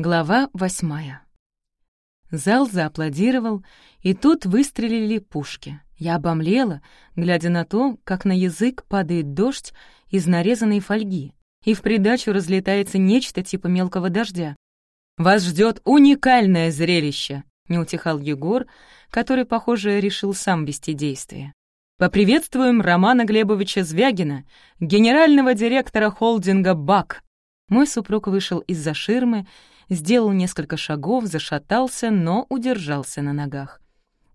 Глава восьмая. Зал зааплодировал, и тут выстрелили пушки. Я обомлела, глядя на то, как на язык падает дождь из нарезанной фольги, и в придачу разлетается нечто типа мелкого дождя. «Вас ждет уникальное зрелище!» — не утихал Егор, который, похоже, решил сам вести действие. «Поприветствуем Романа Глебовича Звягина, генерального директора холдинга «БАК». Мой супруг вышел из-за ширмы, сделал несколько шагов, зашатался, но удержался на ногах.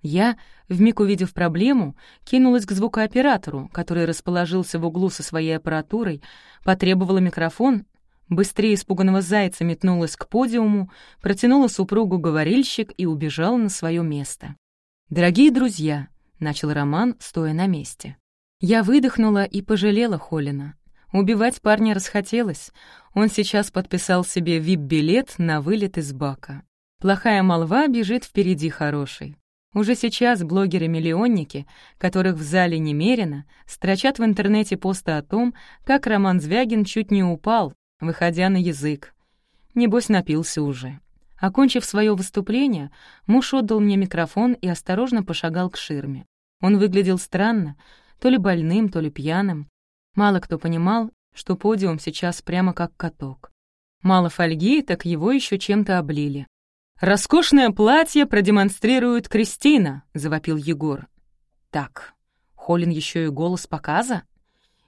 Я, вмиг увидев проблему, кинулась к звукооператору, который расположился в углу со своей аппаратурой, потребовала микрофон, быстрее испуганного зайца метнулась к подиуму, протянула супругу говорильщик и убежала на свое место. «Дорогие друзья», — начал Роман, стоя на месте. Я выдохнула и пожалела Холина. Убивать парня расхотелось. Он сейчас подписал себе вип-билет на вылет из бака. Плохая молва бежит впереди хорошей. Уже сейчас блогеры-миллионники, которых в зале немерено, строчат в интернете посты о том, как Роман Звягин чуть не упал, выходя на язык. Небось, напился уже. Окончив свое выступление, муж отдал мне микрофон и осторожно пошагал к ширме. Он выглядел странно, то ли больным, то ли пьяным. Мало кто понимал, что подиум сейчас прямо как каток. Мало фольги, так его еще чем-то облили. «Роскошное платье продемонстрирует Кристина», — завопил Егор. «Так, Холин еще и голос показа?»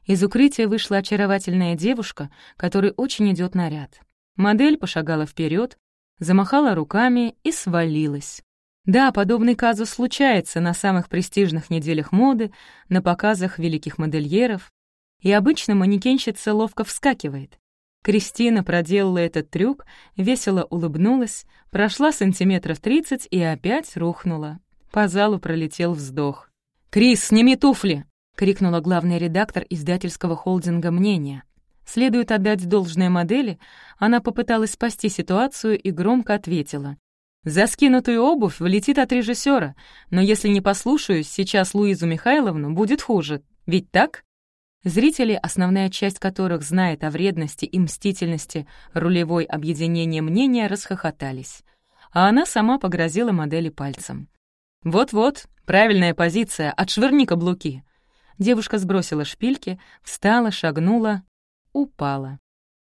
Из укрытия вышла очаровательная девушка, которой очень идет наряд. Модель пошагала вперед, замахала руками и свалилась. Да, подобный казус случается на самых престижных неделях моды, на показах великих модельеров, и обычно манекенщица ловко вскакивает. Кристина проделала этот трюк, весело улыбнулась, прошла сантиметров тридцать и опять рухнула. По залу пролетел вздох. «Крис, сними туфли!» — крикнула главный редактор издательского холдинга «Мнение». Следует отдать должное модели, она попыталась спасти ситуацию и громко ответила. «За скинутую обувь влетит от режиссера, но если не послушаюсь, сейчас Луизу Михайловну будет хуже. Ведь так?» Зрители, основная часть которых знает о вредности и мстительности рулевой объединения мнения, расхохотались. А она сама погрозила модели пальцем. «Вот-вот, правильная позиция, отшвырни каблуки». Девушка сбросила шпильки, встала, шагнула, упала.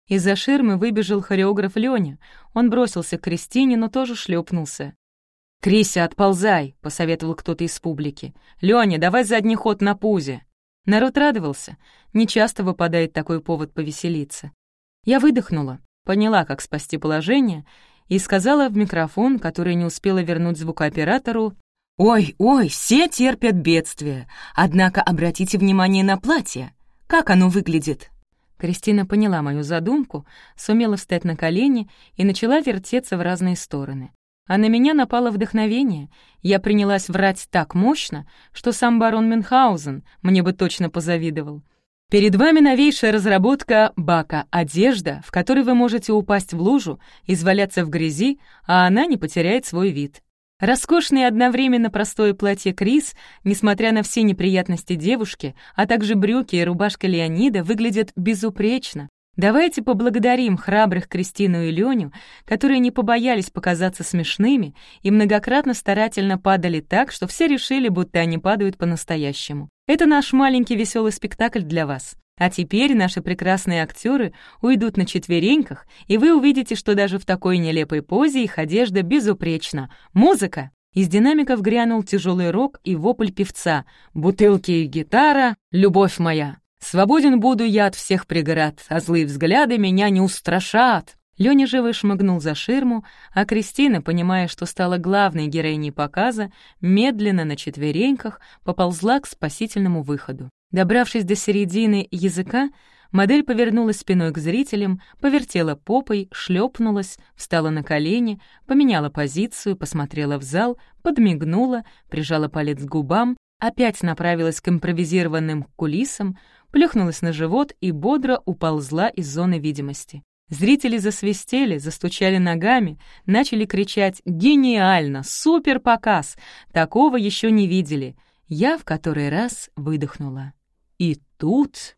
Из-за ширмы выбежал хореограф Лёня. Он бросился к Кристине, но тоже шлепнулся. «Крися, отползай!» — посоветовал кто-то из публики. «Лёня, давай задний ход на пузе!» Народ радовался. Нечасто выпадает такой повод повеселиться. Я выдохнула, поняла, как спасти положение, и сказала в микрофон, который не успела вернуть звукооператору, «Ой, ой, все терпят бедствие, однако обратите внимание на платье. Как оно выглядит?» Кристина поняла мою задумку, сумела встать на колени и начала вертеться в разные стороны. А на меня напало вдохновение. Я принялась врать так мощно, что сам барон Мюнхгаузен мне бы точно позавидовал. Перед вами новейшая разработка бака «Одежда», в которой вы можете упасть в лужу, изваляться в грязи, а она не потеряет свой вид. Роскошное одновременно простое платье Крис, несмотря на все неприятности девушки, а также брюки и рубашка Леонида, выглядят безупречно. Давайте поблагодарим храбрых Кристину и Леню, которые не побоялись показаться смешными и многократно старательно падали так, что все решили, будто они падают по-настоящему. Это наш маленький веселый спектакль для вас. А теперь наши прекрасные актеры уйдут на четвереньках, и вы увидите, что даже в такой нелепой позе их одежда безупречна. Музыка! Из динамиков грянул тяжелый рок и вопль певца. «Бутылки и гитара, любовь моя!» Свободен буду я от всех преград, а злые взгляды меня не устрашат. Лёня живо шмыгнул за ширму, а Кристина, понимая, что стала главной героиней показа, медленно на четвереньках поползла к спасительному выходу. Добравшись до середины языка, модель повернулась спиной к зрителям, повертела попой, шлепнулась, встала на колени, поменяла позицию, посмотрела в зал, подмигнула, прижала палец к губам, опять направилась к импровизированным кулисам, плюхнулась на живот и бодро уползла из зоны видимости. Зрители засвистели, застучали ногами, начали кричать «Гениально! Супер показ! Такого еще не видели!» Я в который раз выдохнула. И тут...